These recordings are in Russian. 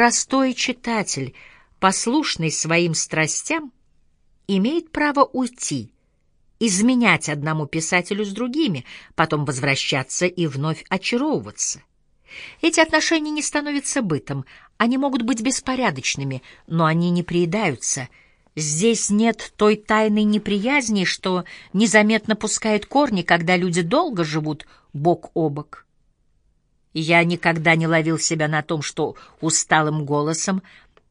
простой читатель, послушный своим страстям, имеет право уйти, изменять одному писателю с другими, потом возвращаться и вновь очаровываться. Эти отношения не становятся бытом, они могут быть беспорядочными, но они не приедаются. Здесь нет той тайной неприязни, что незаметно пускает корни, когда люди долго живут бок о бок. Я никогда не ловил себя на том, что усталым голосом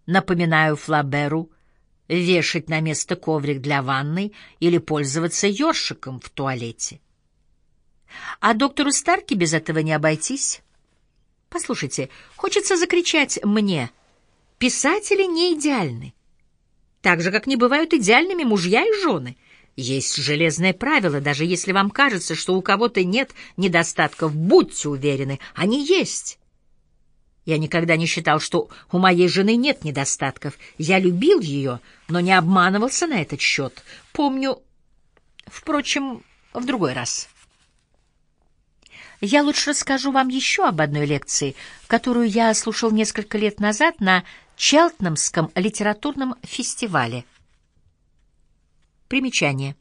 напоминаю Флаберу вешать на место коврик для ванной или пользоваться ёршиком в туалете. А доктору Старки без этого не обойтись. Послушайте, хочется закричать мне. Писатели не идеальны. Так же, как не бывают идеальными мужья и жены. Есть железное правило, даже если вам кажется, что у кого-то нет недостатков, будьте уверены, они есть. Я никогда не считал, что у моей жены нет недостатков. Я любил ее, но не обманывался на этот счет. Помню, впрочем, в другой раз. Я лучше расскажу вам еще об одной лекции, которую я слушал несколько лет назад на Челтнамском литературном фестивале. Примечание.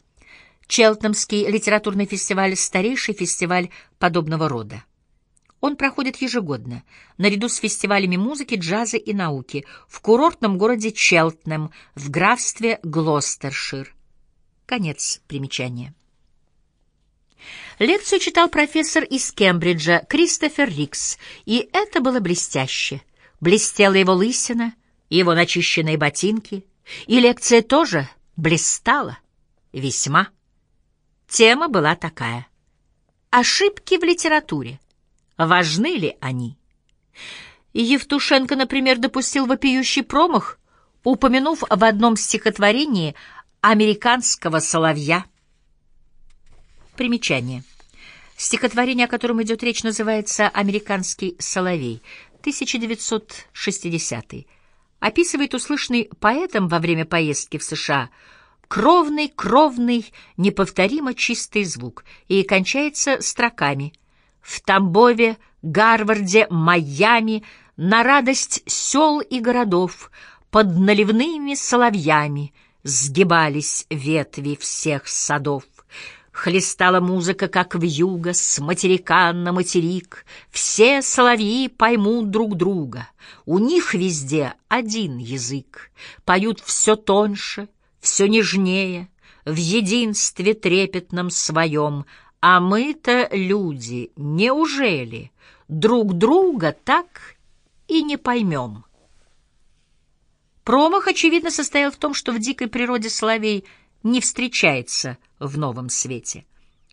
Челтнамский литературный фестиваль — старейший фестиваль подобного рода. Он проходит ежегодно, наряду с фестивалями музыки, джаза и науки, в курортном городе Челтнам, в графстве Глостершир. Конец примечания. Лекцию читал профессор из Кембриджа Кристофер Рикс, и это было блестяще. Блестела его лысина, его начищенные ботинки, и лекция тоже блистала весьма. Тема была такая. Ошибки в литературе. Важны ли они? Евтушенко, например, допустил вопиющий промах, упомянув в одном стихотворении американского соловья — Примечание. Стихотворение, о котором идет речь, называется «Американский соловей», 1960 Описывает услышанный поэтом во время поездки в США кровный, кровный, неповторимо чистый звук и кончается строками «В Тамбове, Гарварде, Майами, на радость сел и городов, под наливными соловьями сгибались ветви всех садов». Хлестала музыка, как в юго, с материка на материк. Все соловьи поймут друг друга. У них везде один язык. Поют все тоньше, все нежнее, В единстве трепетном своем. А мы-то люди, неужели Друг друга так и не поймем? Промах, очевидно, состоял в том, что в дикой природе соловей не встречается в новом свете.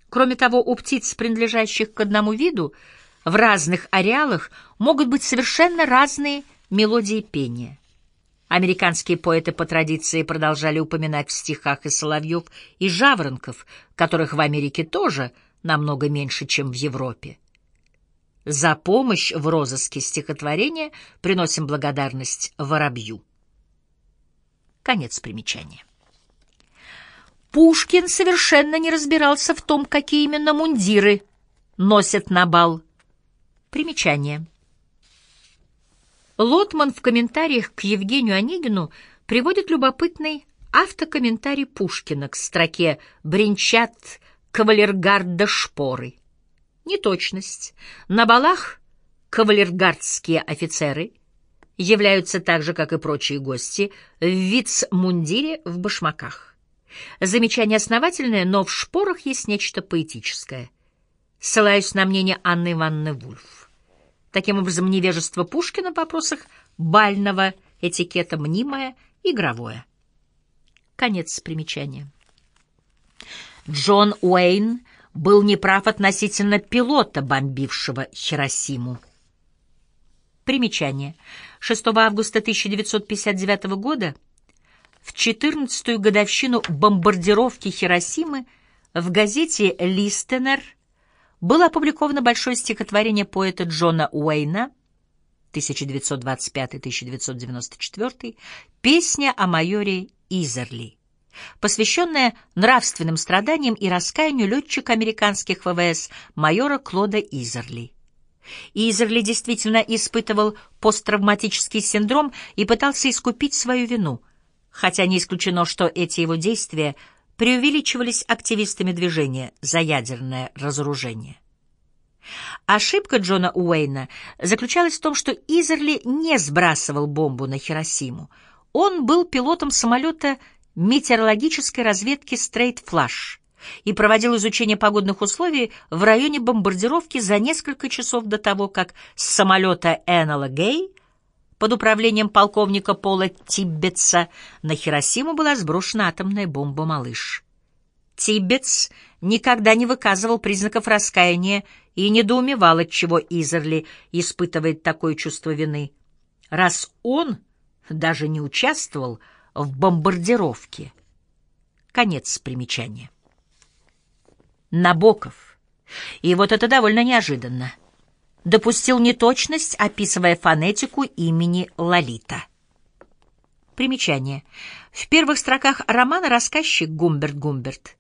Кроме того, у птиц, принадлежащих к одному виду, в разных ареалах могут быть совершенно разные мелодии пения. Американские поэты по традиции продолжали упоминать в стихах и соловьев, и жаворонков, которых в Америке тоже намного меньше, чем в Европе. За помощь в розыске стихотворения приносим благодарность воробью. Конец примечания. Пушкин совершенно не разбирался в том, какие именно мундиры носят на бал. Примечание. Лотман в комментариях к Евгению Онегину приводит любопытный автокомментарий Пушкина к строке «Бренчат кавалергарда шпоры». Неточность. На балах кавалергардские офицеры являются так же, как и прочие гости, в вицмундире в башмаках. Замечание основательное, но в шпорах есть нечто поэтическое. Ссылаюсь на мнение Анны Ивановны Вульф. Таким образом, невежество Пушкина в вопросах бального этикета мнимое, игровое. Конец примечания. Джон Уэйн был неправ относительно пилота, бомбившего Хиросиму. Примечание. 6 августа 1959 года в 14-ю годовщину бомбардировки Хиросимы в газете «Листенер» было опубликовано большое стихотворение поэта Джона Уэйна 1925-1994 «Песня о майоре Изерли», посвященная нравственным страданиям и раскаянию летчика американских ВВС майора Клода Изерли. Изерли действительно испытывал посттравматический синдром и пытался искупить свою вину, хотя не исключено, что эти его действия преувеличивались активистами движения за ядерное разоружение. Ошибка Джона Уэйна заключалась в том, что Изерли не сбрасывал бомбу на Хиросиму. Он был пилотом самолета метеорологической разведки «Стрейт Флаш», и проводил изучение погодных условий в районе бомбардировки за несколько часов до того, как с самолета Энола Гей под управлением полковника Пола Тиббетса на Хиросиму была сброшена атомная бомба «Малыш». Тиббетс никогда не выказывал признаков раскаяния и недоумевал, отчего Изерли испытывает такое чувство вины, раз он даже не участвовал в бомбардировке. Конец примечания. Набоков, и вот это довольно неожиданно, допустил неточность, описывая фонетику имени Лолита. Примечание. В первых строках романа рассказчик Гумберт Гумберт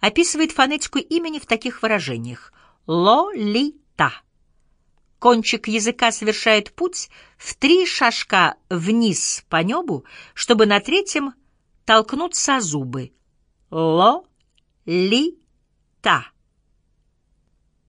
описывает фонетику имени в таких выражениях «Лолита». Кончик языка совершает путь в три шажка вниз по небу, чтобы на третьем толкнуться зубы. Ло-ли-та.